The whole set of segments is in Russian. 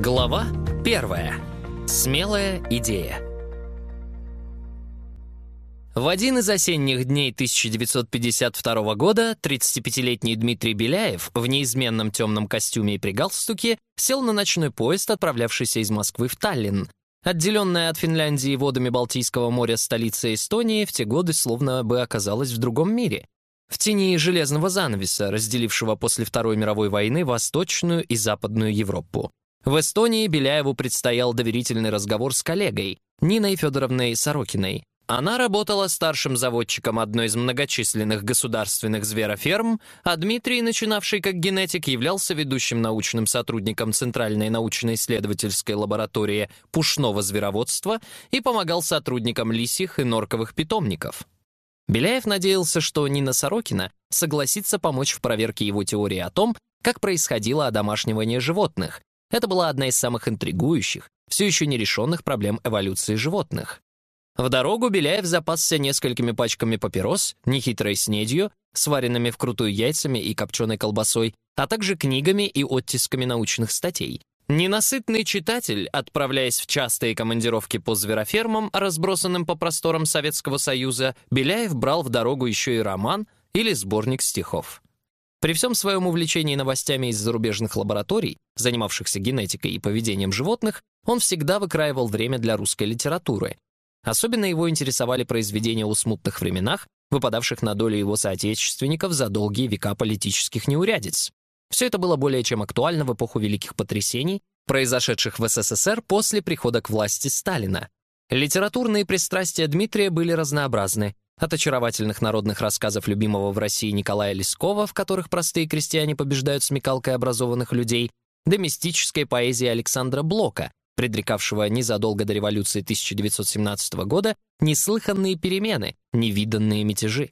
Глава первая. Смелая идея. В один из осенних дней 1952 года 35-летний Дмитрий Беляев в неизменном темном костюме и при галстуке сел на ночной поезд, отправлявшийся из Москвы в Таллин. Отделенная от Финляндии водами Балтийского моря столица Эстонии в те годы словно бы оказалась в другом мире. В тени железного занавеса, разделившего после Второй мировой войны Восточную и Западную Европу. В Эстонии Беляеву предстоял доверительный разговор с коллегой, Ниной Федоровной Сорокиной. Она работала старшим заводчиком одной из многочисленных государственных звероферм, а Дмитрий, начинавший как генетик, являлся ведущим научным сотрудником Центральной научно-исследовательской лаборатории пушного звероводства и помогал сотрудникам лисьих и норковых питомников. Беляев надеялся, что Нина Сорокина согласится помочь в проверке его теории о том, как происходило одомашнивание животных, это была одна из самых интригующих, все еще нерешенных проблем эволюции животных. В дорогу Беляев запасся несколькими пачками папирос, нехитрой снедью, сваренными вкрутую яйцами и копченой колбасой, а также книгами и оттисками научных статей. Ненасытный читатель, отправляясь в частые командировки по зверофермам, разбросанным по просторам Советского Союза, Беляев брал в дорогу еще и роман или сборник стихов. При всем своем увлечении новостями из зарубежных лабораторий, занимавшихся генетикой и поведением животных, он всегда выкраивал время для русской литературы. Особенно его интересовали произведения о смутных временах, выпадавших на долю его соотечественников за долгие века политических неурядиц. Все это было более чем актуально в эпоху великих потрясений, произошедших в СССР после прихода к власти Сталина. Литературные пристрастия Дмитрия были разнообразны, от очаровательных народных рассказов любимого в России Николая Лескова, в которых простые крестьяне побеждают смекалкой образованных людей, до мистической поэзии Александра Блока, предрекавшего незадолго до революции 1917 года неслыханные перемены, невиданные мятежи.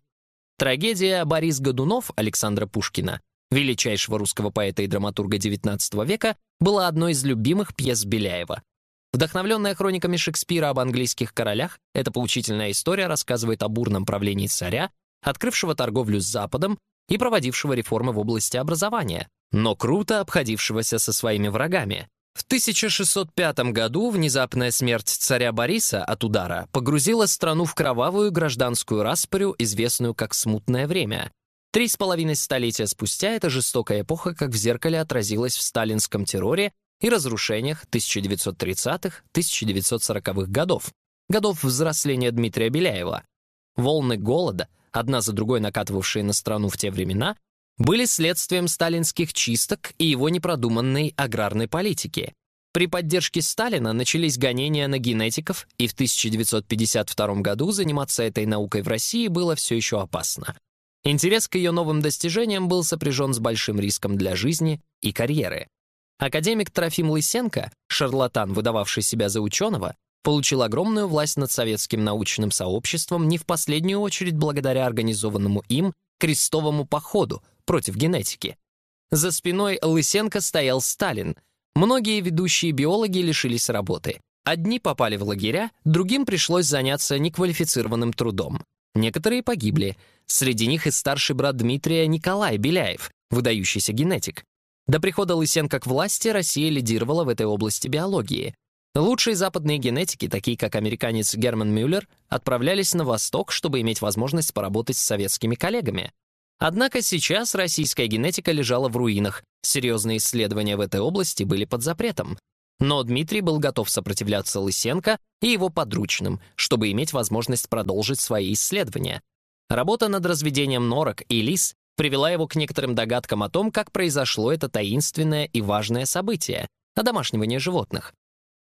Трагедия «Борис Годунов» Александра Пушкина, величайшего русского поэта и драматурга XIX века, была одной из любимых пьес Беляева. Вдохновленная хрониками Шекспира об английских королях, эта поучительная история рассказывает о бурном правлении царя, открывшего торговлю с Западом и проводившего реформы в области образования, но круто обходившегося со своими врагами. В 1605 году внезапная смерть царя Бориса от удара погрузила страну в кровавую гражданскую распорю, известную как «смутное время». Три с половиной столетия спустя эта жестокая эпоха как в зеркале отразилась в сталинском терроре и разрушениях 1930-1940-х годов, годов взросления Дмитрия Беляева. Волны голода, одна за другой накатывавшие на страну в те времена, были следствием сталинских чисток и его непродуманной аграрной политики. При поддержке Сталина начались гонения на генетиков, и в 1952 году заниматься этой наукой в России было все еще опасно. Интерес к ее новым достижениям был сопряжен с большим риском для жизни и карьеры. Академик Трофим Лысенко, шарлатан, выдававший себя за ученого, получил огромную власть над советским научным сообществом не в последнюю очередь благодаря организованному им крестовому походу против генетики. За спиной Лысенко стоял Сталин. Многие ведущие биологи лишились работы. Одни попали в лагеря, другим пришлось заняться неквалифицированным трудом. Некоторые погибли. Среди них и старший брат Дмитрия Николай Беляев, выдающийся генетик. До прихода Лысенко к власти Россия лидировала в этой области биологии. Лучшие западные генетики, такие как американец Герман Мюллер, отправлялись на восток, чтобы иметь возможность поработать с советскими коллегами. Однако сейчас российская генетика лежала в руинах, серьезные исследования в этой области были под запретом. Но Дмитрий был готов сопротивляться Лысенко и его подручным, чтобы иметь возможность продолжить свои исследования. Работа над разведением норок и лис привела его к некоторым догадкам о том, как произошло это таинственное и важное событие — одомашнивание животных.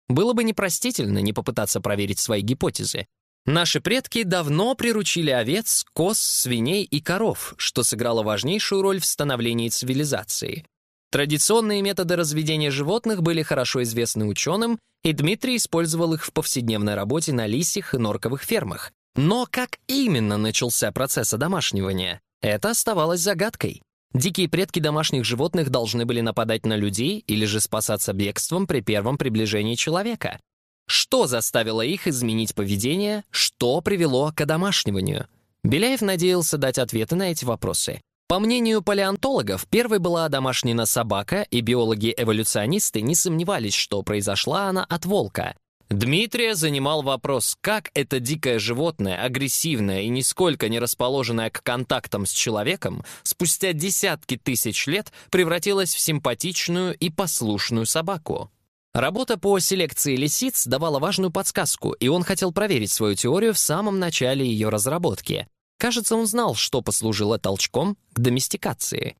Было бы непростительно не попытаться проверить свои гипотезы. Наши предки давно приручили овец, коз, свиней и коров, что сыграло важнейшую роль в становлении цивилизации. Традиционные методы разведения животных были хорошо известны ученым, и Дмитрий использовал их в повседневной работе на лисьих и норковых фермах. Но как именно начался процесс одомашнивания? Это оставалось загадкой. Дикие предки домашних животных должны были нападать на людей или же спасаться бегством при первом приближении человека. Что заставило их изменить поведение, что привело к одомашниванию? Беляев надеялся дать ответы на эти вопросы. По мнению палеонтологов, первой была домашняя собака, и биологи-эволюционисты не сомневались, что произошла она от волка. Дмитрия занимал вопрос, как это дикое животное, агрессивное и нисколько не расположенное к контактам с человеком, спустя десятки тысяч лет превратилось в симпатичную и послушную собаку. Работа по селекции лисиц давала важную подсказку, и он хотел проверить свою теорию в самом начале ее разработки. Кажется, он знал, что послужило толчком к доместикации.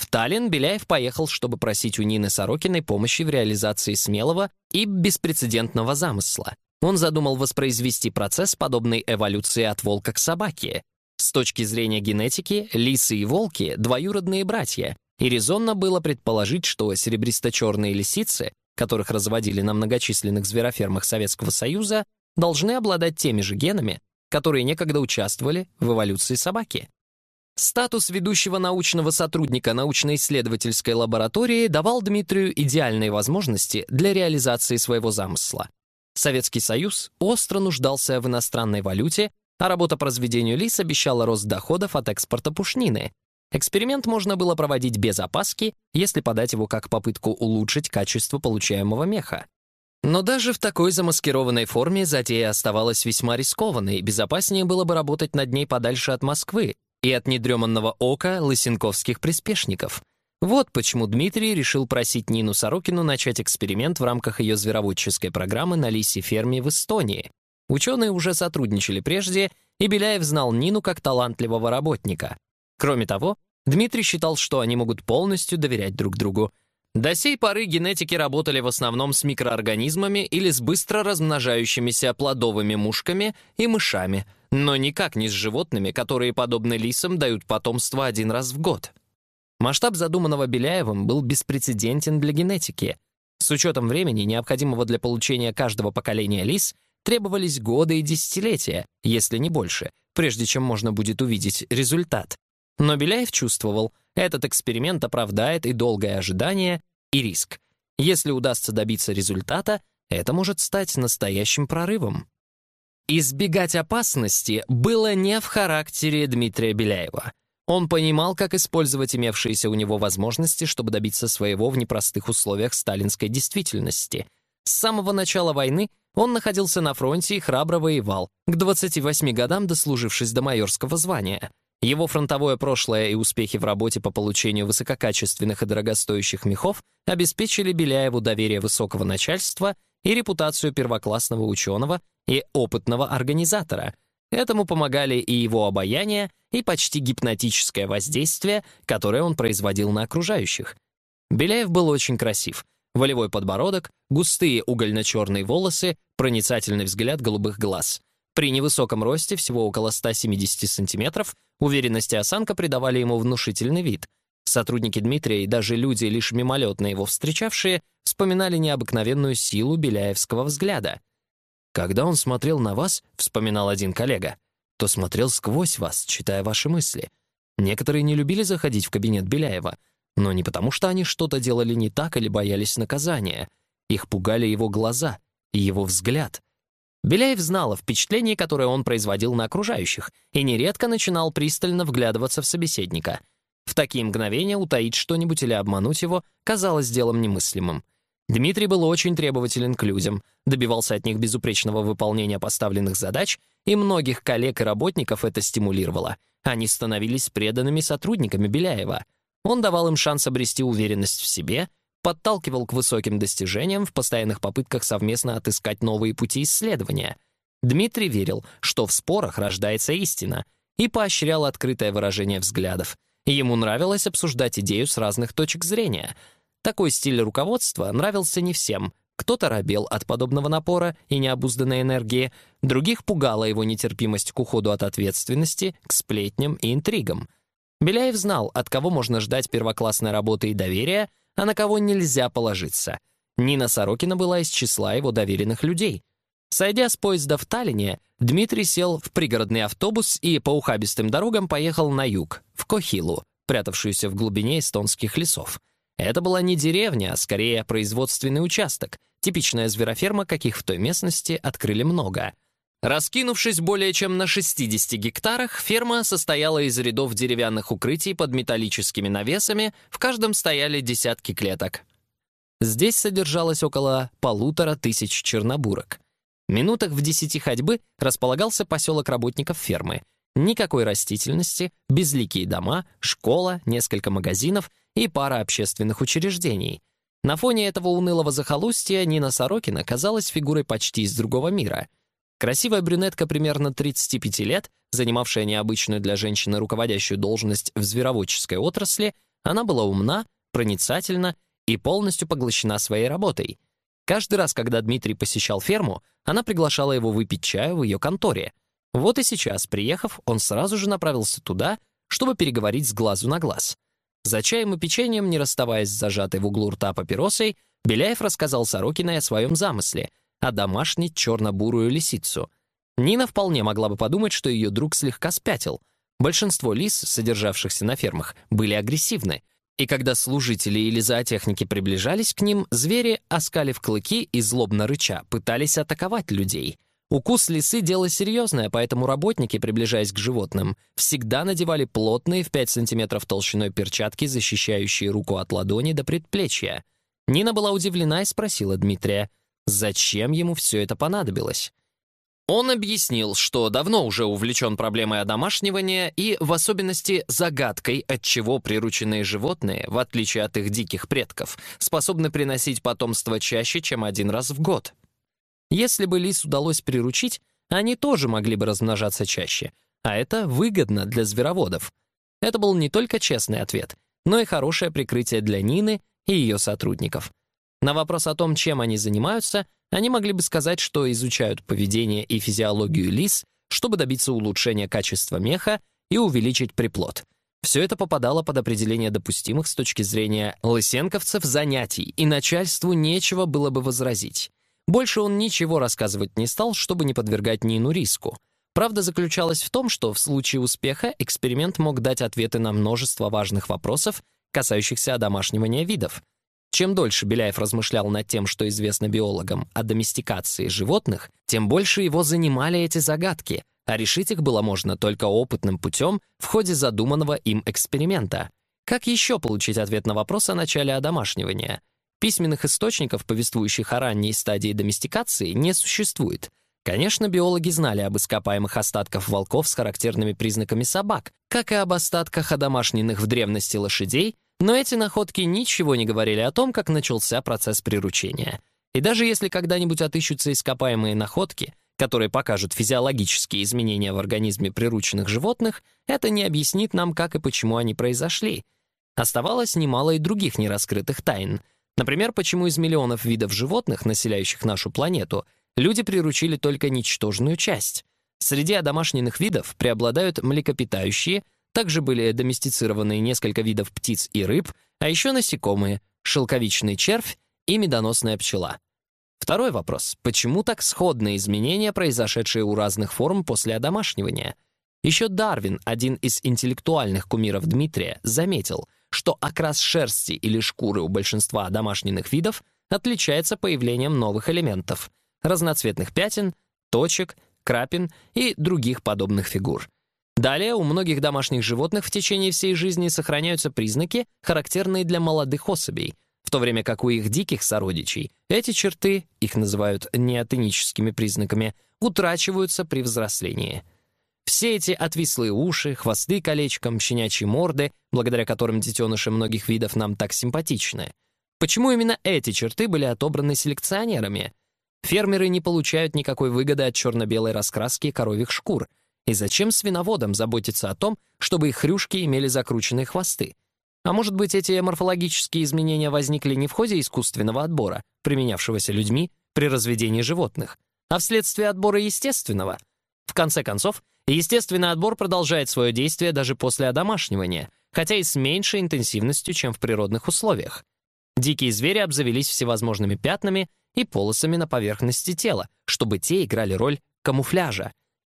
В Таллин Беляев поехал, чтобы просить у Нины Сорокиной помощи в реализации смелого и беспрецедентного замысла. Он задумал воспроизвести процесс подобной эволюции от волка к собаке. С точки зрения генетики, лисы и волки — двоюродные братья, и резонно было предположить, что серебристо-черные лисицы, которых разводили на многочисленных зверофермах Советского Союза, должны обладать теми же генами, которые некогда участвовали в эволюции собаки. Статус ведущего научного сотрудника научно-исследовательской лаборатории давал Дмитрию идеальные возможности для реализации своего замысла. Советский Союз остро нуждался в иностранной валюте, а работа по разведению лис обещала рост доходов от экспорта пушнины. Эксперимент можно было проводить без опаски, если подать его как попытку улучшить качество получаемого меха. Но даже в такой замаскированной форме затея оставалась весьма рискованной, безопаснее было бы работать над ней подальше от Москвы, и от недреманного ока лысенковских приспешников. Вот почему Дмитрий решил просить Нину Сорокину начать эксперимент в рамках ее звероводческой программы на лисе ферме в Эстонии. Ученые уже сотрудничали прежде, и Беляев знал Нину как талантливого работника. Кроме того, Дмитрий считал, что они могут полностью доверять друг другу. До сей поры генетики работали в основном с микроорганизмами или с быстро размножающимися плодовыми мушками и мышами — но никак не с животными, которые, подобно лисам, дают потомство один раз в год. Масштаб задуманного Беляевым был беспрецедентен для генетики. С учетом времени, необходимого для получения каждого поколения лис, требовались годы и десятилетия, если не больше, прежде чем можно будет увидеть результат. Но Беляев чувствовал, этот эксперимент оправдает и долгое ожидание, и риск. Если удастся добиться результата, это может стать настоящим прорывом. Избегать опасности было не в характере Дмитрия Беляева. Он понимал, как использовать имевшиеся у него возможности, чтобы добиться своего в непростых условиях сталинской действительности. С самого начала войны он находился на фронте и храбро воевал, к 28 годам дослужившись до майорского звания. Его фронтовое прошлое и успехи в работе по получению высококачественных и дорогостоящих мехов обеспечили Беляеву доверие высокого начальства и репутацию первоклассного ученого и опытного организатора. Этому помогали и его обаяние, и почти гипнотическое воздействие, которое он производил на окружающих. Беляев был очень красив. Волевой подбородок, густые угольно-черные волосы, проницательный взгляд голубых глаз. При невысоком росте, всего около 170 сантиметров, уверенность и осанка придавали ему внушительный вид — Сотрудники Дмитрия и даже люди, лишь мимолетно его встречавшие, вспоминали необыкновенную силу Беляевского взгляда. «Когда он смотрел на вас», — вспоминал один коллега, то смотрел сквозь вас, читая ваши мысли. Некоторые не любили заходить в кабинет Беляева, но не потому, что они что-то делали не так или боялись наказания. Их пугали его глаза и его взгляд. Беляев знал о впечатлении, которое он производил на окружающих, и нередко начинал пристально вглядываться в собеседника — в такие мгновения утаить что-нибудь или обмануть его казалось делом немыслимым. Дмитрий был очень требователен к людям, добивался от них безупречного выполнения поставленных задач, и многих коллег и работников это стимулировало. Они становились преданными сотрудниками Беляева. Он давал им шанс обрести уверенность в себе, подталкивал к высоким достижениям в постоянных попытках совместно отыскать новые пути исследования. Дмитрий верил, что в спорах рождается истина, и поощрял открытое выражение взглядов — Ему нравилось обсуждать идею с разных точек зрения. Такой стиль руководства нравился не всем. Кто-то робел от подобного напора и необузданной энергии, других пугала его нетерпимость к уходу от ответственности, к сплетням и интригам. Беляев знал, от кого можно ждать первоклассной работы и доверия, а на кого нельзя положиться. Нина Сорокина была из числа его доверенных людей. Сойдя с поезда в Таллине, Дмитрий сел в пригородный автобус и по ухабистым дорогам поехал на юг, в Кохилу, прятавшуюся в глубине эстонских лесов. Это была не деревня, а скорее производственный участок, типичная звероферма, каких в той местности открыли много. Раскинувшись более чем на 60 гектарах, ферма состояла из рядов деревянных укрытий под металлическими навесами, в каждом стояли десятки клеток. Здесь содержалось около полутора тысяч чернобурок. Минутах в десяти ходьбы располагался поселок работников фермы. Никакой растительности, безликие дома, школа, несколько магазинов и пара общественных учреждений. На фоне этого унылого захолустья Нина Сорокина казалась фигурой почти из другого мира — Красивая брюнетка примерно 35 лет, занимавшая необычную для женщины руководящую должность в звероводческой отрасли, она была умна, проницательна и полностью поглощена своей работой. Каждый раз, когда Дмитрий посещал ферму, она приглашала его выпить чаю в ее конторе. Вот и сейчас, приехав, он сразу же направился туда, чтобы переговорить с глазу на глаз. За чаем и печеньем, не расставаясь с зажатой в углу рта папиросой, Беляев рассказал Сорокиной о своем замысле — домашней черно-бурую лисицу. Нина вполне могла бы подумать, что ее друг слегка спятил. Большинство лис, содержавшихся на фермах, были агрессивны, и когда служители или зоотехники приближались к ним, звери, оскалив клыки и злобно рыча, пытались атаковать людей. Укус лисы — дело серьезное, поэтому работники, приближаясь к животным, всегда надевали плотные в 5 сантиметров толщиной перчатки, защищающие руку от ладони до предплечья. Нина была удивлена и спросила Дмитрия — Зачем ему все это понадобилось? Он объяснил, что давно уже увлечен проблемой одомашнивания и, в особенности, загадкой, отчего прирученные животные, в отличие от их диких предков, способны приносить потомство чаще, чем один раз в год. Если бы лис удалось приручить, они тоже могли бы размножаться чаще, а это выгодно для звероводов. Это был не только честный ответ, но и хорошее прикрытие для Нины и ее сотрудников. На вопрос о том, чем они занимаются, они могли бы сказать, что изучают поведение и физиологию лис, чтобы добиться улучшения качества меха и увеличить приплод. Все это попадало под определение допустимых с точки зрения лысенковцев занятий, и начальству нечего было бы возразить. Больше он ничего рассказывать не стал, чтобы не подвергать Нину риску. Правда заключалась в том, что в случае успеха эксперимент мог дать ответы на множество важных вопросов, касающихся одомашнивания видов. Чем дольше Беляев размышлял над тем, что известно биологам о доместикации животных, тем больше его занимали эти загадки, а решить их было можно только опытным путем в ходе задуманного им эксперимента. Как еще получить ответ на вопрос о начале одомашнивания? Письменных источников, повествующих о ранней стадии доместикации, не существует. Конечно, биологи знали об ископаемых остатках волков с характерными признаками собак, как и об остатках одомашненных в древности лошадей, но эти находки ничего не говорили о том, как начался процесс приручения. И даже если когда-нибудь отыщутся ископаемые находки, которые покажут физиологические изменения в организме прирученных животных, это не объяснит нам, как и почему они произошли. Оставалось немало и других нераскрытых тайн. Например, почему из миллионов видов животных, населяющих нашу планету, люди приручили только ничтожную часть. Среди одомашненных видов преобладают млекопитающие, также были доместицированы несколько видов птиц и рыб, а еще насекомые, шелковичный червь и медоносная пчела. Второй вопрос. Почему так сходные изменения, произошедшие у разных форм после одомашнивания? Еще Дарвин, один из интеллектуальных кумиров Дмитрия, заметил, что окрас шерсти или шкуры у большинства домашних видов отличается появлением новых элементов — разноцветных пятен, точек, крапин и других подобных фигур — Далее у многих домашних животных в течение всей жизни сохраняются признаки, характерные для молодых особей, в то время как у их диких сородичей эти черты, их называют неотеническими признаками, утрачиваются при взрослении. Все эти отвислые уши, хвосты колечком, щенячьи морды, благодаря которым детеныши многих видов нам так симпатичны. Почему именно эти черты были отобраны селекционерами? Фермеры не получают никакой выгоды от черно-белой раскраски коровьих шкур — и зачем свиноводам заботиться о том, чтобы их хрюшки имели закрученные хвосты? А может быть, эти морфологические изменения возникли не в ходе искусственного отбора, применявшегося людьми при разведении животных, а вследствие отбора естественного? В конце концов, естественный отбор продолжает свое действие даже после одомашнивания, хотя и с меньшей интенсивностью, чем в природных условиях. Дикие звери обзавелись всевозможными пятнами и полосами на поверхности тела, чтобы те играли роль камуфляжа,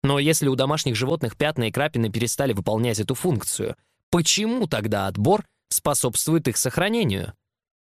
но если у домашних животных пятна и крапины перестали выполнять эту функцию, почему тогда отбор способствует их сохранению?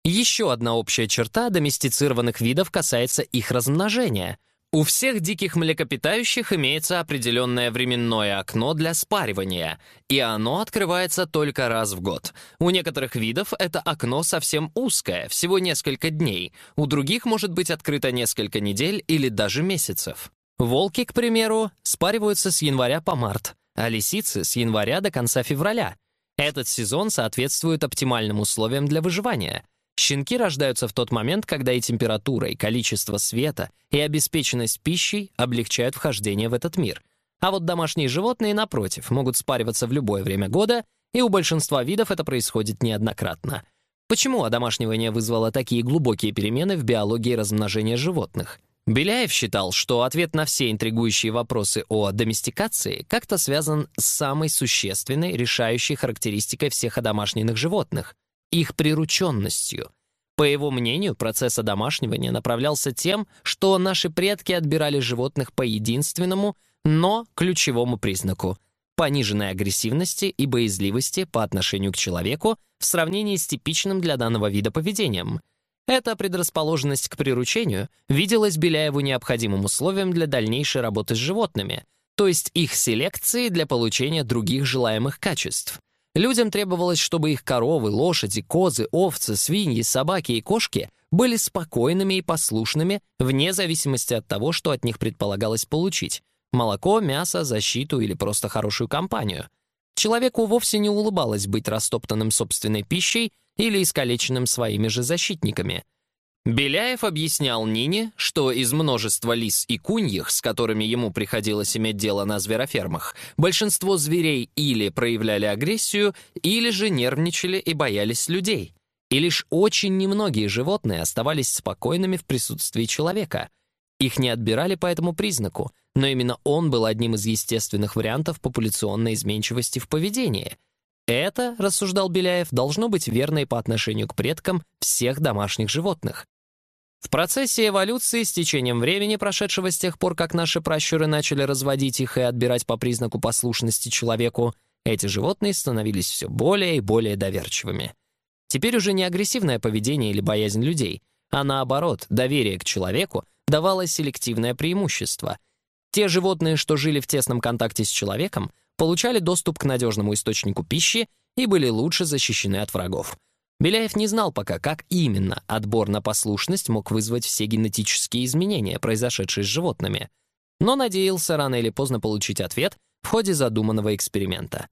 Еще одна общая черта доместицированных видов касается их размножения. У всех диких млекопитающих имеется определенное временное окно для спаривания, и оно открывается только раз в год. У некоторых видов это окно совсем узкое, всего несколько дней, у других может быть открыто несколько недель или даже месяцев. Волки, к примеру, спариваются с января по март, а лисицы — с января до конца февраля. Этот сезон соответствует оптимальным условиям для выживания — Щенки рождаются в тот момент, когда и температура, и количество света, и обеспеченность пищей облегчают вхождение в этот мир. А вот домашние животные, напротив, могут спариваться в любое время года, и у большинства видов это происходит неоднократно. Почему одомашнивание вызвало такие глубокие перемены в биологии размножения животных? Беляев считал, что ответ на все интригующие вопросы о доместикации как-то связан с самой существенной, решающей характеристикой всех одомашненных животных их прирученностью. По его мнению, процесс одомашнивания направлялся тем, что наши предки отбирали животных по единственному, но ключевому признаку — пониженной агрессивности и боязливости по отношению к человеку в сравнении с типичным для данного вида поведением. Эта предрасположенность к приручению виделась Беляеву необходимым условием для дальнейшей работы с животными, то есть их селекции для получения других желаемых качеств — Людям требовалось, чтобы их коровы, лошади, козы, овцы, свиньи, собаки и кошки были спокойными и послушными, вне зависимости от того, что от них предполагалось получить — молоко, мясо, защиту или просто хорошую компанию. Человеку вовсе не улыбалось быть растоптанным собственной пищей или искалеченным своими же защитниками. Беляев объяснял Нине, что из множества лис и куньих, с которыми ему приходилось иметь дело на зверофермах, большинство зверей или проявляли агрессию, или же нервничали и боялись людей. И лишь очень немногие животные оставались спокойными в присутствии человека. Их не отбирали по этому признаку, но именно он был одним из естественных вариантов популяционной изменчивости в поведении. Это, рассуждал Беляев, должно быть верно и по отношению к предкам всех домашних животных. В процессе эволюции с течением времени, прошедшего с тех пор, как наши пращуры начали разводить их и отбирать по признаку послушности человеку, эти животные становились все более и более доверчивыми. Теперь уже не агрессивное поведение или боязнь людей, а наоборот, доверие к человеку давало селективное преимущество. Те животные, что жили в тесном контакте с человеком, получали доступ к надежному источнику пищи и были лучше защищены от врагов. Беляев не знал пока, как именно отбор на послушность мог вызвать все генетические изменения, произошедшие с животными, но надеялся рано или поздно получить ответ в ходе задуманного эксперимента.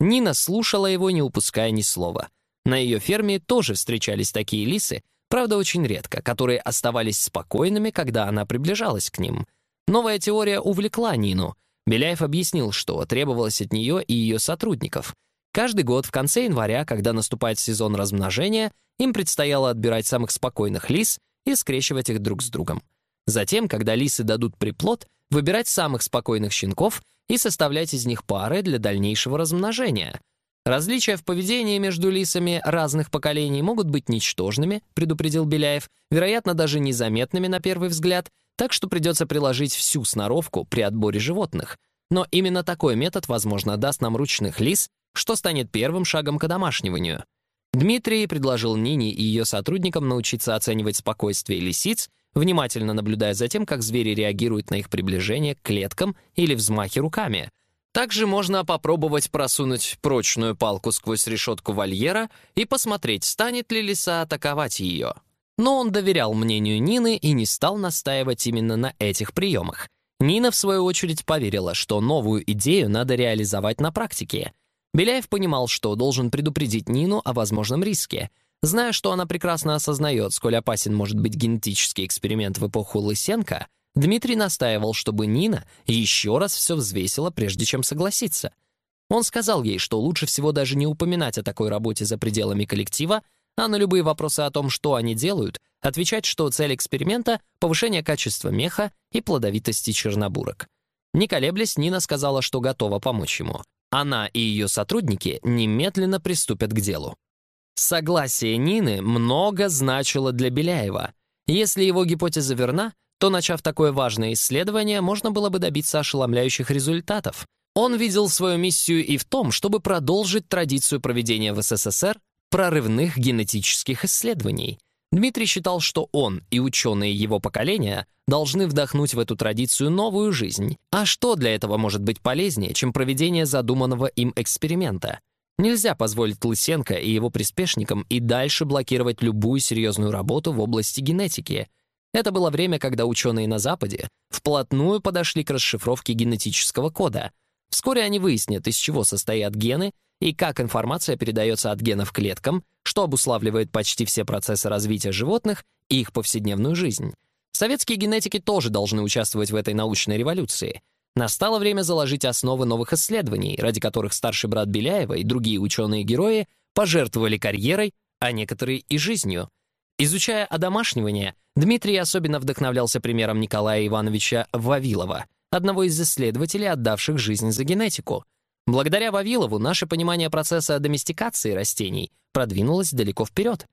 Нина слушала его, не упуская ни слова. На ее ферме тоже встречались такие лисы, правда, очень редко, которые оставались спокойными, когда она приближалась к ним. Новая теория увлекла Нину. Беляев объяснил, что требовалось от нее и ее сотрудников — Каждый год в конце января, когда наступает сезон размножения, им предстояло отбирать самых спокойных лис и скрещивать их друг с другом. Затем, когда лисы дадут приплод, выбирать самых спокойных щенков и составлять из них пары для дальнейшего размножения. Различия в поведении между лисами разных поколений могут быть ничтожными, предупредил Беляев, вероятно, даже незаметными на первый взгляд, так что придется приложить всю сноровку при отборе животных. Но именно такой метод, возможно, даст нам ручных лис что станет первым шагом к одомашниванию. Дмитрий предложил Нине и ее сотрудникам научиться оценивать спокойствие лисиц, внимательно наблюдая за тем, как звери реагируют на их приближение к клеткам или взмахи руками. Также можно попробовать просунуть прочную палку сквозь решетку вольера и посмотреть, станет ли лиса атаковать ее. Но он доверял мнению Нины и не стал настаивать именно на этих приемах. Нина, в свою очередь, поверила, что новую идею надо реализовать на практике — Беляев понимал, что должен предупредить Нину о возможном риске. Зная, что она прекрасно осознает, сколь опасен может быть генетический эксперимент в эпоху Лысенко, Дмитрий настаивал, чтобы Нина еще раз все взвесила, прежде чем согласиться. Он сказал ей, что лучше всего даже не упоминать о такой работе за пределами коллектива, а на любые вопросы о том, что они делают, отвечать, что цель эксперимента — повышение качества меха и плодовитости чернобурок. Не колеблясь, Нина сказала, что готова помочь ему. Она и ее сотрудники немедленно приступят к делу. Согласие Нины много значило для Беляева. Если его гипотеза верна, то, начав такое важное исследование, можно было бы добиться ошеломляющих результатов. Он видел свою миссию и в том, чтобы продолжить традицию проведения в СССР прорывных генетических исследований. Дмитрий считал, что он и ученые его поколения должны вдохнуть в эту традицию новую жизнь. А что для этого может быть полезнее, чем проведение задуманного им эксперимента? Нельзя позволить Лысенко и его приспешникам и дальше блокировать любую серьезную работу в области генетики. Это было время, когда ученые на Западе вплотную подошли к расшифровке генетического кода. Вскоре они выяснят, из чего состоят гены и как информация передается от генов клеткам, что обуславливает почти все процессы развития животных и их повседневную жизнь. Советские генетики тоже должны участвовать в этой научной революции. Настало время заложить основы новых исследований, ради которых старший брат Беляева и другие ученые-герои пожертвовали карьерой, а некоторые и жизнью. Изучая одомашнивание, Дмитрий особенно вдохновлялся примером Николая Ивановича Вавилова, одного из исследователей, отдавших жизнь за генетику — Благодаря Вавилову наше понимание процесса доместикации растений продвинулось далеко вперед.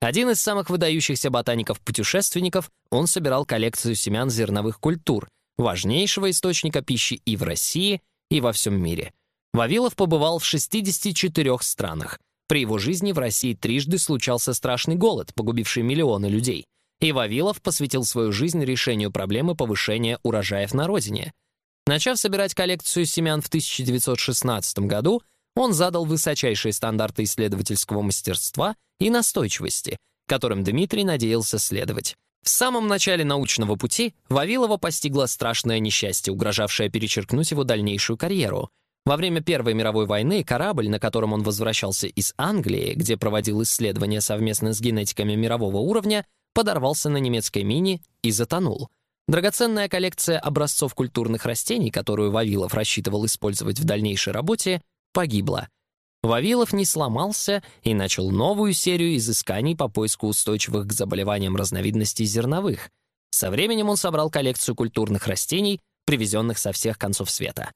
Один из самых выдающихся ботаников-путешественников, он собирал коллекцию семян зерновых культур, важнейшего источника пищи и в России, и во всем мире. Вавилов побывал в 64 странах. При его жизни в России трижды случался страшный голод, погубивший миллионы людей. И Вавилов посвятил свою жизнь решению проблемы повышения урожаев на родине — Начав собирать коллекцию семян в 1916 году, он задал высочайшие стандарты исследовательского мастерства и настойчивости, которым Дмитрий надеялся следовать. В самом начале научного пути Вавилова постигло страшное несчастье, угрожавшее перечеркнуть его дальнейшую карьеру. Во время Первой мировой войны корабль, на котором он возвращался из Англии, где проводил исследования совместно с генетиками мирового уровня, подорвался на немецкой мине и затонул — Драгоценная коллекция образцов культурных растений, которую Вавилов рассчитывал использовать в дальнейшей работе, погибла. Вавилов не сломался и начал новую серию изысканий по поиску устойчивых к заболеваниям разновидностей зерновых. Со временем он собрал коллекцию культурных растений, привезенных со всех концов света.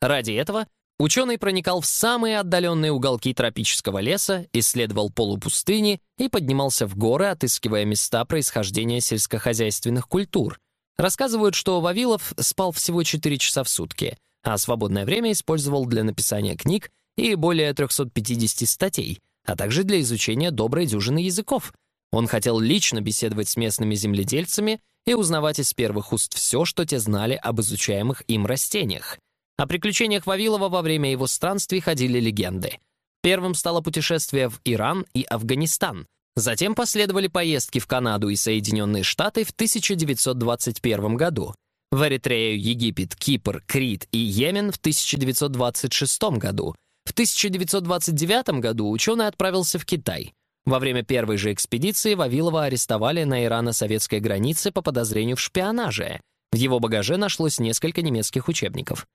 Ради этого ученый проникал в самые отдаленные уголки тропического леса, исследовал полупустыни и поднимался в горы, отыскивая места происхождения сельскохозяйственных культур — Рассказывают, что Вавилов спал всего 4 часа в сутки, а свободное время использовал для написания книг и более 350 статей, а также для изучения доброй дюжины языков. Он хотел лично беседовать с местными земледельцами и узнавать из первых уст все, что те знали об изучаемых им растениях. О приключениях Вавилова во время его странствий ходили легенды. Первым стало путешествие в Иран и Афганистан, Затем последовали поездки в Канаду и Соединенные Штаты в 1921 году, в Эритрею, Египет, Кипр, Крит и Йемен в 1926 году. В 1929 году ученый отправился в Китай. Во время первой же экспедиции Вавилова арестовали на ирано-советской границе по подозрению в шпионаже. В его багаже нашлось несколько немецких учебников.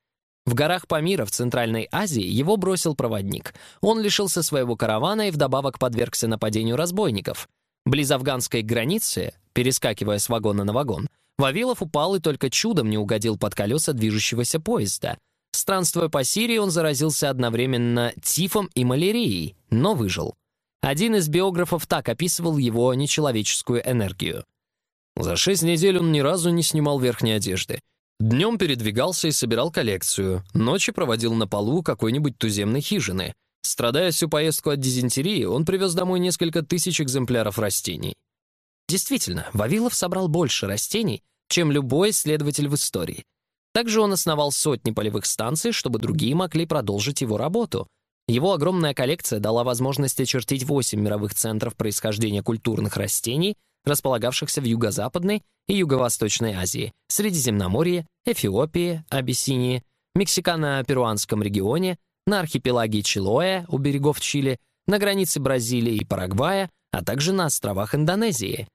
В горах Памира в Центральной Азии его бросил проводник. Он лишился своего каравана и вдобавок подвергся нападению разбойников. Близ афганской границы, перескакивая с вагона на вагон, Вавилов упал и только чудом не угодил под колеса движущегося поезда. Странствуя по Сирии, он заразился одновременно тифом и малярией, но выжил. Один из биографов так описывал его нечеловеческую энергию. За шесть недель он ни разу не снимал верхней одежды. Днем передвигался и собирал коллекцию, ночи проводил на полу какой-нибудь туземной хижины. Страдая всю поездку от дизентерии, он привез домой несколько тысяч экземпляров растений. Действительно, Вавилов собрал больше растений, чем любой исследователь в истории. Также он основал сотни полевых станций, чтобы другие могли продолжить его работу. Его огромная коллекция дала возможность очертить восемь мировых центров происхождения культурных растений — располагавшихся в Юго-Западной и Юго-Восточной Азии, Средиземноморье, Эфиопии, Абиссинии, Мексикано-Перуанском регионе, на архипелаге Чилоэ у берегов Чили, на границе Бразилии и Парагвая, а также на островах Индонезии.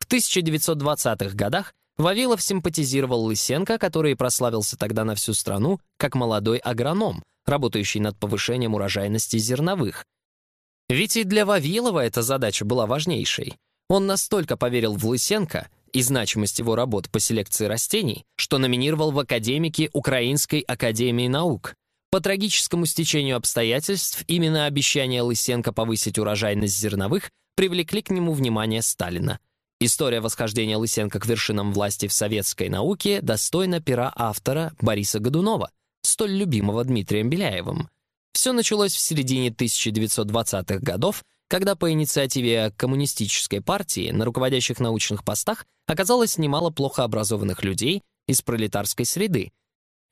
В 1920-х годах Вавилов симпатизировал Лысенко, который прославился тогда на всю страну как молодой агроном, работающий над повышением урожайности зерновых. Ведь и для Вавилова эта задача была важнейшей — он настолько поверил в Лысенко и значимость его работ по селекции растений, что номинировал в академики Украинской академии наук. По трагическому стечению обстоятельств именно обещания Лысенко повысить урожайность зерновых привлекли к нему внимание Сталина. История восхождения Лысенко к вершинам власти в советской науке достойна пера автора Бориса Годунова, столь любимого Дмитрием Беляевым. Все началось в середине 1920-х годов, когда по инициативе коммунистической партии на руководящих научных постах оказалось немало плохо образованных людей из пролетарской среды.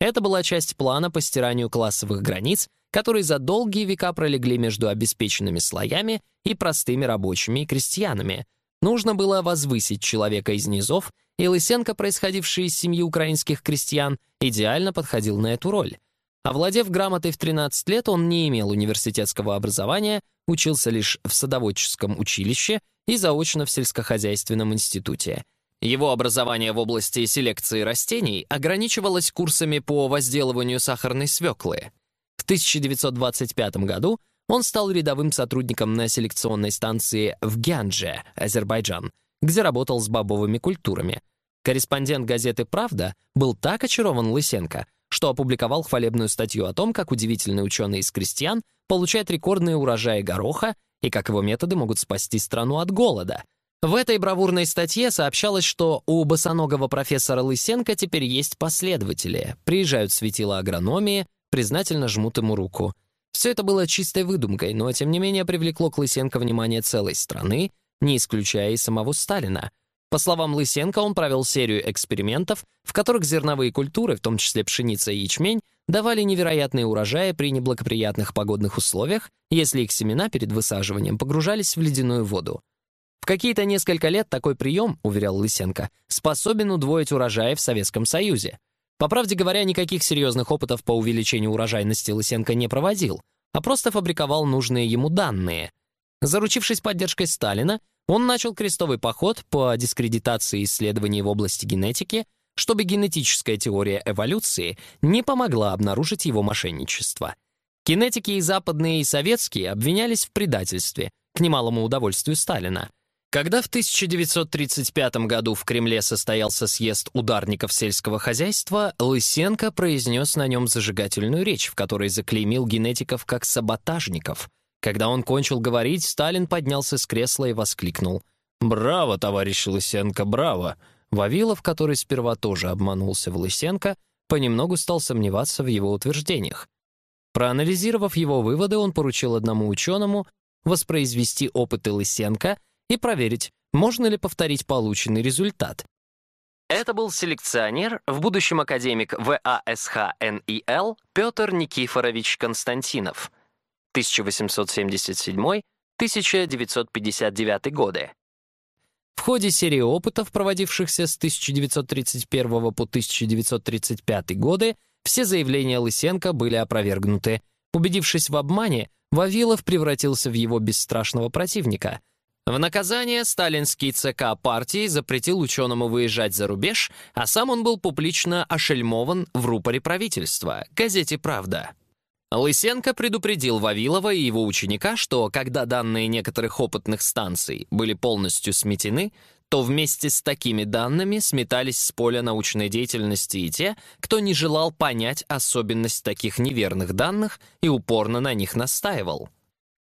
Это была часть плана по стиранию классовых границ, которые за долгие века пролегли между обеспеченными слоями и простыми рабочими и крестьянами. Нужно было возвысить человека из низов, и Лысенко, происходивший из семьи украинских крестьян, идеально подходил на эту роль. Овладев грамотой в 13 лет, он не имел университетского образования, учился лишь в садоводческом училище и заочно в сельскохозяйственном институте. Его образование в области селекции растений ограничивалось курсами по возделыванию сахарной свеклы. В 1925 году он стал рядовым сотрудником на селекционной станции в Гянже, Азербайджан, где работал с бобовыми культурами. Корреспондент газеты «Правда» был так очарован Лысенко, что опубликовал хвалебную статью о том, как удивительный ученый из крестьян получает рекордные урожаи гороха и как его методы могут спасти страну от голода. В этой бравурной статье сообщалось, что у босоногого профессора Лысенко теперь есть последователи, приезжают светила агрономии, признательно жмут ему руку. Все это было чистой выдумкой, но тем не менее привлекло к Лысенко внимание целой страны, не исключая и самого Сталина. По словам Лысенко, он провел серию экспериментов, в которых зерновые культуры, в том числе пшеница и ячмень, давали невероятные урожаи при неблагоприятных погодных условиях, если их семена перед высаживанием погружались в ледяную воду. В какие-то несколько лет такой прием, уверял Лысенко, способен удвоить урожаи в Советском Союзе. По правде говоря, никаких серьезных опытов по увеличению урожайности Лысенко не проводил, а просто фабриковал нужные ему данные. Заручившись поддержкой Сталина, он начал крестовый поход по дискредитации исследований в области генетики, чтобы генетическая теория эволюции не помогла обнаружить его мошенничество. Кинетики и западные, и советские обвинялись в предательстве, к немалому удовольствию Сталина. Когда в 1935 году в Кремле состоялся съезд ударников сельского хозяйства, Лысенко произнес на нем зажигательную речь, в которой заклеймил генетиков как саботажников — когда он кончил говорить, Сталин поднялся с кресла и воскликнул. «Браво, товарищ Лысенко, браво!» Вавилов, который сперва тоже обманулся в Лысенко, понемногу стал сомневаться в его утверждениях. Проанализировав его выводы, он поручил одному ученому воспроизвести опыты Лысенко и проверить, можно ли повторить полученный результат. Это был селекционер, в будущем академик ВАСХ-НИЛ Петр Никифорович Константинов — 1877-1959 годы. В ходе серии опытов, проводившихся с 1931 по 1935 годы, все заявления Лысенко были опровергнуты. Убедившись в обмане, Вавилов превратился в его бесстрашного противника. В наказание сталинский ЦК партии запретил ученому выезжать за рубеж, а сам он был публично ошельмован в рупоре правительства, газете «Правда». Лысенко предупредил Вавилова и его ученика, что когда данные некоторых опытных станций были полностью сметены, то вместе с такими данными сметались с поля научной деятельности и те, кто не желал понять особенность таких неверных данных и упорно на них настаивал.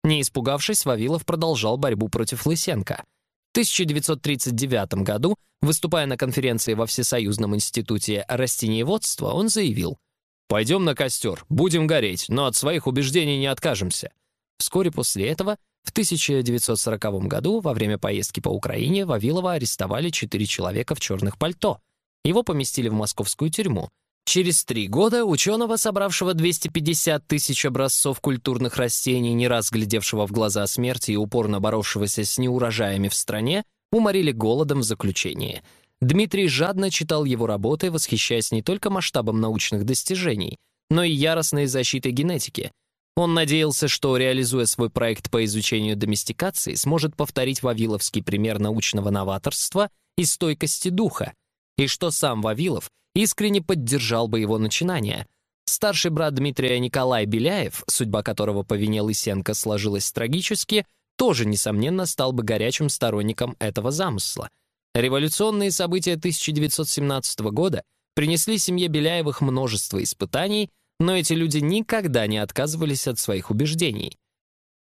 Не испугавшись, Вавилов продолжал борьбу против Лысенко. В 1939 году, выступая на конференции во Всесоюзном институте растениеводства, он заявил — Пойдем на костер, будем гореть, но от своих убеждений не откажемся». Вскоре после этого, в 1940 году, во время поездки по Украине, Вавилова арестовали четыре человека в черных пальто. Его поместили в московскую тюрьму. Через три года ученого, собравшего 250 тысяч образцов культурных растений, не раз глядевшего в глаза смерти и упорно боровшегося с неурожаями в стране, уморили голодом в заключении — Дмитрий жадно читал его работы, восхищаясь не только масштабом научных достижений, но и яростной защитой генетики. Он надеялся, что, реализуя свой проект по изучению доместикации, сможет повторить Вавиловский пример научного новаторства и стойкости духа, и что сам Вавилов искренне поддержал бы его начинания. Старший брат Дмитрия Николай Беляев, судьба которого по вине Лысенко сложилась трагически, тоже, несомненно, стал бы горячим сторонником этого замысла — Революционные события 1917 года принесли семье Беляевых множество испытаний, но эти люди никогда не отказывались от своих убеждений.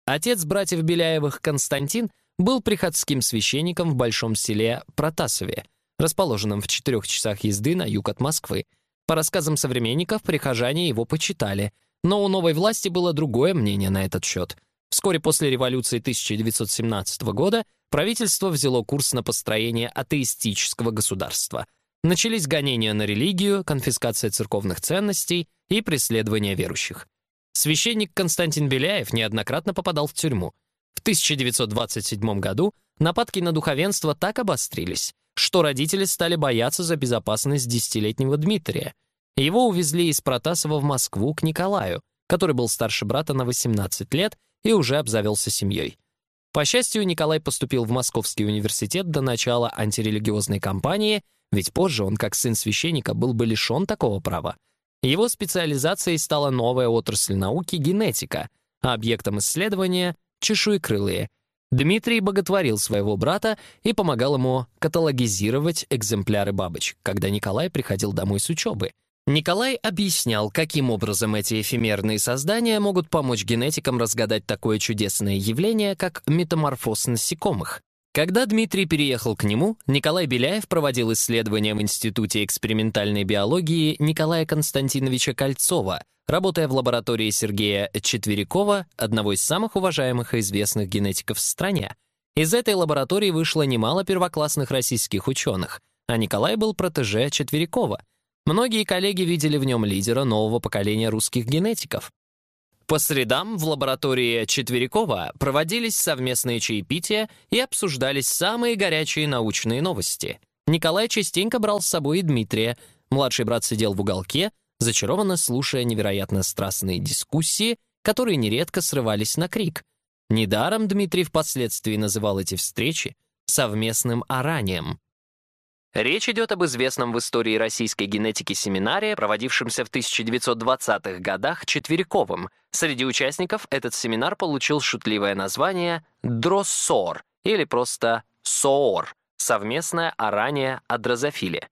Отец братьев Беляевых, Константин, был приходским священником в большом селе Протасове, расположенном в четырех часах езды на юг от Москвы. По рассказам современников, прихожане его почитали, но у новой власти было другое мнение на этот счет. Вскоре после революции 1917 года правительство взяло курс на построение атеистического государства. Начались гонения на религию, конфискация церковных ценностей и преследование верующих. Священник Константин Беляев неоднократно попадал в тюрьму. В 1927 году нападки на духовенство так обострились, что родители стали бояться за безопасность десятилетнего Дмитрия. Его увезли из Протасова в Москву к Николаю, который был старше брата на 18 лет и уже обзавелся семьей. По счастью, Николай поступил в Московский университет до начала антирелигиозной кампании, ведь позже он, как сын священника, был бы лишен такого права. Его специализацией стала новая отрасль науки — генетика, а объектом исследования — чешуекрылые. Дмитрий боготворил своего брата и помогал ему каталогизировать экземпляры бабочек, когда Николай приходил домой с учебы. Николай объяснял, каким образом эти эфемерные создания могут помочь генетикам разгадать такое чудесное явление, как метаморфоз насекомых. Когда Дмитрий переехал к нему, Николай Беляев проводил исследования в Институте экспериментальной биологии Николая Константиновича Кольцова, работая в лаборатории Сергея Четверякова, одного из самых уважаемых и известных генетиков в стране. Из этой лаборатории вышло немало первоклассных российских ученых, а Николай был протеже Четверякова. Многие коллеги видели в нем лидера нового поколения русских генетиков. По средам в лаборатории Четверякова проводились совместные чаепития и обсуждались самые горячие научные новости. Николай частенько брал с собой и Дмитрия. Младший брат сидел в уголке, зачарованно слушая невероятно страстные дискуссии, которые нередко срывались на крик. Недаром Дмитрий впоследствии называл эти встречи совместным оранием. Речь идет об известном в истории российской генетики семинаре, проводившемся в 1920-х годах Четвериковым. Среди участников этот семинар получил шутливое название «Дроссор» или просто «СООР» — совместное орание о дрозофиле.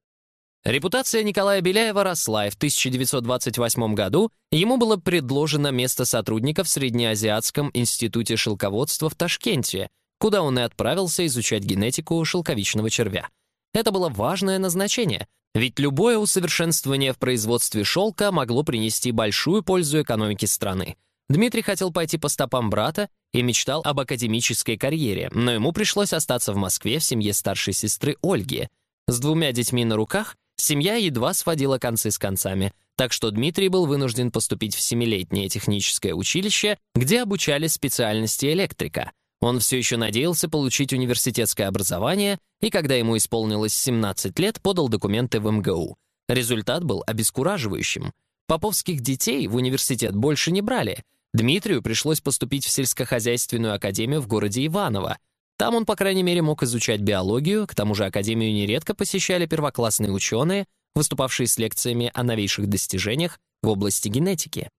Репутация Николая Беляева росла, и в 1928 году ему было предложено место сотрудника в Среднеазиатском институте шелководства в Ташкенте, куда он и отправился изучать генетику шелковичного червя. Это было важное назначение, ведь любое усовершенствование в производстве шелка могло принести большую пользу экономике страны. Дмитрий хотел пойти по стопам брата и мечтал об академической карьере, но ему пришлось остаться в Москве в семье старшей сестры Ольги. С двумя детьми на руках семья едва сводила концы с концами, так что Дмитрий был вынужден поступить в семилетнее техническое училище, где обучали специальности электрика. Он все еще надеялся получить университетское образование и, когда ему исполнилось 17 лет, подал документы в МГУ. Результат был обескураживающим. Поповских детей в университет больше не брали. Дмитрию пришлось поступить в сельскохозяйственную академию в городе Иваново. Там он, по крайней мере, мог изучать биологию, к тому же академию нередко посещали первоклассные ученые, выступавшие с лекциями о новейших достижениях в области генетики.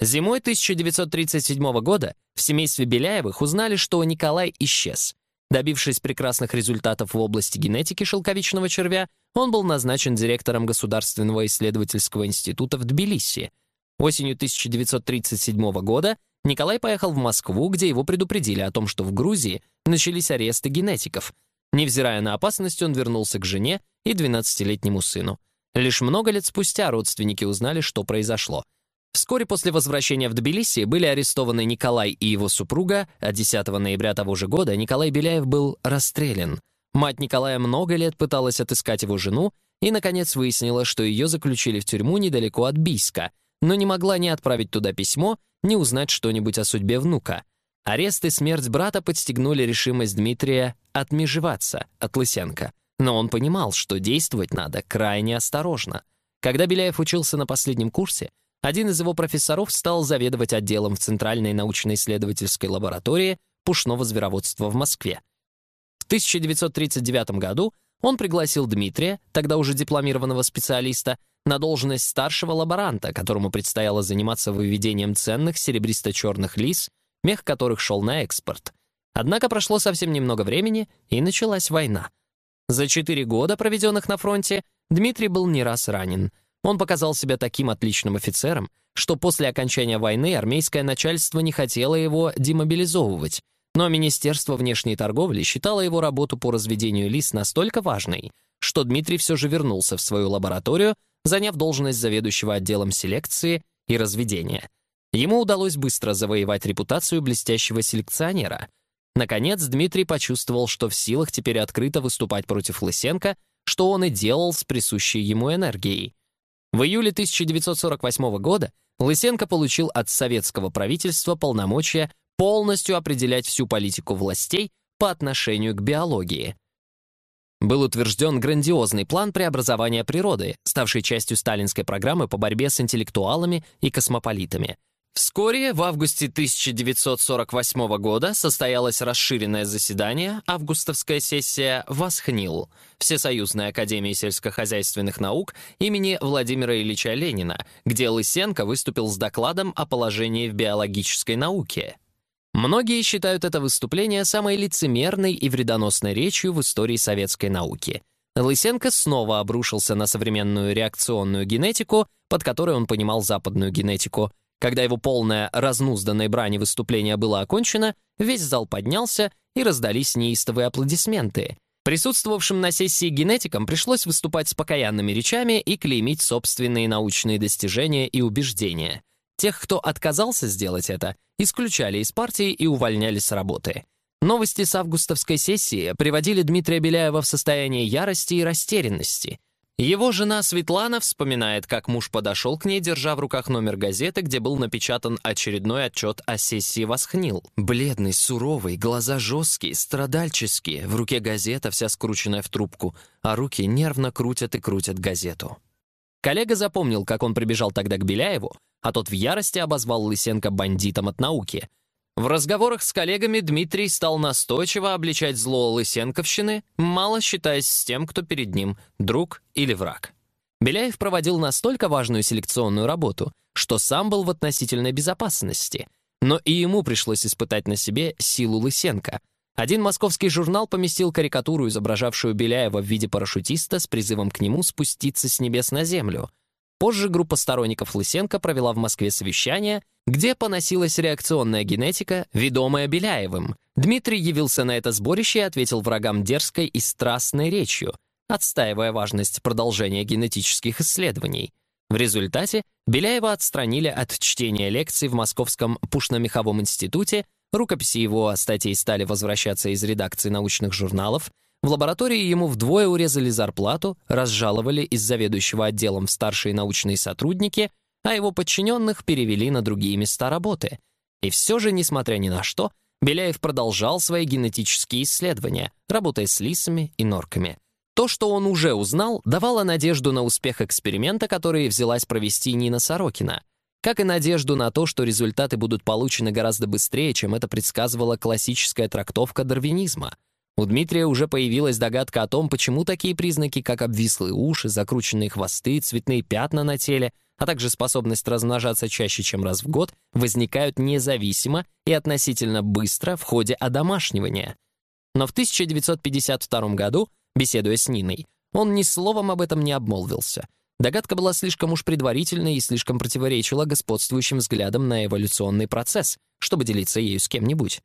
Зимой 1937 года в семействе Беляевых узнали, что Николай исчез. Добившись прекрасных результатов в области генетики шелковичного червя, он был назначен директором Государственного исследовательского института в Тбилиси. Осенью 1937 года Николай поехал в Москву, где его предупредили о том, что в Грузии начались аресты генетиков. Невзирая на опасность, он вернулся к жене и 12-летнему сыну. Лишь много лет спустя родственники узнали, что произошло — Вскоре после возвращения в Тбилиси были арестованы Николай и его супруга, а 10 ноября того же года Николай Беляев был расстрелян. Мать Николая много лет пыталась отыскать его жену и, наконец, выяснила, что ее заключили в тюрьму недалеко от Бийска, но не могла ни отправить туда письмо, ни узнать что-нибудь о судьбе внука. Арест и смерть брата подстегнули решимость Дмитрия отмежеваться от Лысенко. Но он понимал, что действовать надо крайне осторожно. Когда Беляев учился на последнем курсе, один из его профессоров стал заведовать отделом в Центральной научно-исследовательской лаборатории пушного звероводства в Москве. В 1939 году он пригласил Дмитрия, тогда уже дипломированного специалиста, на должность старшего лаборанта, которому предстояло заниматься выведением ценных серебристо-черных лис, мех которых шел на экспорт. Однако прошло совсем немного времени, и началась война. За четыре года, проведенных на фронте, Дмитрий был не раз ранен — он показал себя таким отличным офицером, что после окончания войны армейское начальство не хотело его демобилизовывать, но Министерство внешней торговли считало его работу по разведению лис настолько важной, что Дмитрий все же вернулся в свою лабораторию, заняв должность заведующего отделом селекции и разведения. Ему удалось быстро завоевать репутацию блестящего селекционера. Наконец, Дмитрий почувствовал, что в силах теперь открыто выступать против Лысенко, что он и делал с присущей ему энергией. В июле 1948 года Лысенко получил от советского правительства полномочия полностью определять всю политику властей по отношению к биологии. Был утвержден грандиозный план преобразования природы, ставший частью сталинской программы по борьбе с интеллектуалами и космополитами — Вскоре, в августе 1948 года, состоялось расширенное заседание, августовская сессия «Восхнил» Всесоюзной академии сельскохозяйственных наук имени Владимира Ильича Ленина, где Лысенко выступил с докладом о положении в биологической науке. Многие считают это выступление самой лицемерной и вредоносной речью в истории советской науки. Лысенко снова обрушился на современную реакционную генетику, под которой он понимал западную генетику — когда его полное разнузданной брани выступление было окончено, весь зал поднялся и раздались неистовые аплодисменты. Присутствовавшим на сессии генетикам пришлось выступать с покаянными речами и клеймить собственные научные достижения и убеждения. Тех, кто отказался сделать это, исключали из партии и увольняли с работы. Новости с августовской сессии приводили Дмитрия Беляева в состояние ярости и растерянности. Его жена Светлана вспоминает, как муж подошел к ней, держа в руках номер газеты, где был напечатан очередной отчет о сессии Восхнил. Бледный, суровый, глаза жесткие, страдальческие, в руке газета, вся скрученная в трубку, а руки нервно крутят и крутят газету. Коллега запомнил, как он прибежал тогда к Беляеву, а тот в ярости обозвал Лысенко бандитом от науки, в разговорах с коллегами Дмитрий стал настойчиво обличать зло Лысенковщины, мало считаясь с тем, кто перед ним, друг или враг. Беляев проводил настолько важную селекционную работу, что сам был в относительной безопасности. Но и ему пришлось испытать на себе силу Лысенко. Один московский журнал поместил карикатуру, изображавшую Беляева в виде парашютиста с призывом к нему спуститься с небес на землю. Позже группа сторонников Лысенко провела в Москве совещание, где поносилась реакционная генетика, ведомая Беляевым. Дмитрий явился на это сборище и ответил врагам дерзкой и страстной речью, отстаивая важность продолжения генетических исследований. В результате Беляева отстранили от чтения лекций в Московском пушно-меховом институте, рукописи его статей стали возвращаться из редакции научных журналов, в лаборатории ему вдвое урезали зарплату, разжаловали из заведующего отделом старшие научные сотрудники, а его подчиненных перевели на другие места работы. И все же, несмотря ни на что, Беляев продолжал свои генетические исследования, работая с лисами и норками. То, что он уже узнал, давало надежду на успех эксперимента, который взялась провести Нина Сорокина, как и надежду на то, что результаты будут получены гораздо быстрее, чем это предсказывала классическая трактовка дарвинизма — у Дмитрия уже появилась догадка о том, почему такие признаки, как обвислые уши, закрученные хвосты, цветные пятна на теле, а также способность размножаться чаще, чем раз в год, возникают независимо и относительно быстро в ходе одомашнивания. Но в 1952 году, беседуя с Ниной, он ни словом об этом не обмолвился. Догадка была слишком уж предварительной и слишком противоречила господствующим взглядам на эволюционный процесс, чтобы делиться ею с кем-нибудь.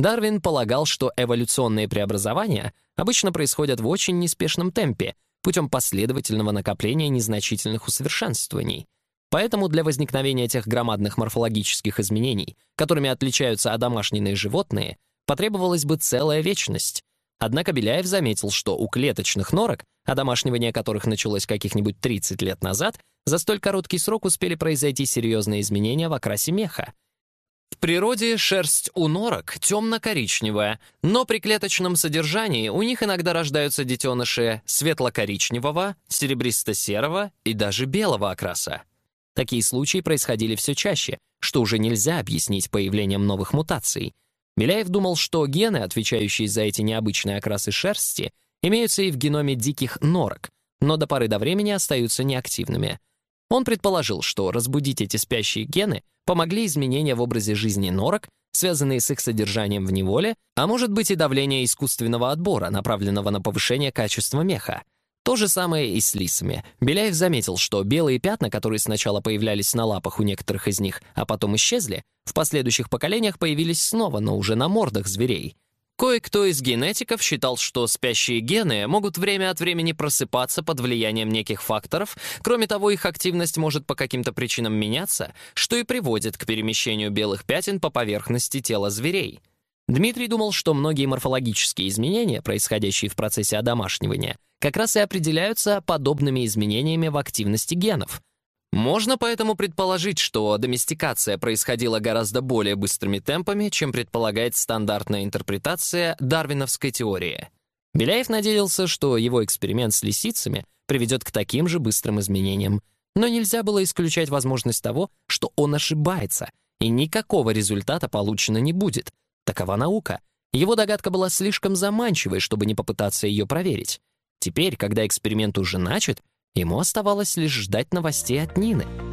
Дарвин полагал, что эволюционные преобразования обычно происходят в очень неспешном темпе, путем последовательного накопления незначительных усовершенствований. Поэтому для возникновения тех громадных морфологических изменений, которыми отличаются одомашненные животные, потребовалась бы целая вечность. Однако Беляев заметил, что у клеточных норок, одомашнивание которых началось каких-нибудь 30 лет назад, за столь короткий срок успели произойти серьезные изменения в окрасе меха, природе шерсть у норок темно-коричневая, но при клеточном содержании у них иногда рождаются детеныши светло-коричневого, серебристо-серого и даже белого окраса. Такие случаи происходили все чаще, что уже нельзя объяснить появлением новых мутаций. Миляев думал, что гены, отвечающие за эти необычные окрасы шерсти, имеются и в геноме диких норок, но до поры до времени остаются неактивными — он предположил, что разбудить эти спящие гены помогли изменения в образе жизни норок, связанные с их содержанием в неволе, а может быть и давление искусственного отбора, направленного на повышение качества меха. То же самое и с лисами. Беляев заметил, что белые пятна, которые сначала появлялись на лапах у некоторых из них, а потом исчезли, в последующих поколениях появились снова, но уже на мордах зверей. Кое-кто из генетиков считал, что спящие гены могут время от времени просыпаться под влиянием неких факторов, кроме того, их активность может по каким-то причинам меняться, что и приводит к перемещению белых пятен по поверхности тела зверей. Дмитрий думал, что многие морфологические изменения, происходящие в процессе одомашнивания, как раз и определяются подобными изменениями в активности генов. Можно поэтому предположить, что доместикация происходила гораздо более быстрыми темпами, чем предполагает стандартная интерпретация дарвиновской теории. Беляев надеялся, что его эксперимент с лисицами приведет к таким же быстрым изменениям, но нельзя было исключать возможность того, что он ошибается, и никакого результата получено не будет. Такова наука. Его догадка была слишком заманчивой, чтобы не попытаться ее проверить. Теперь, когда эксперимент уже начат, ему оставалось лишь ждать новостей от Нины —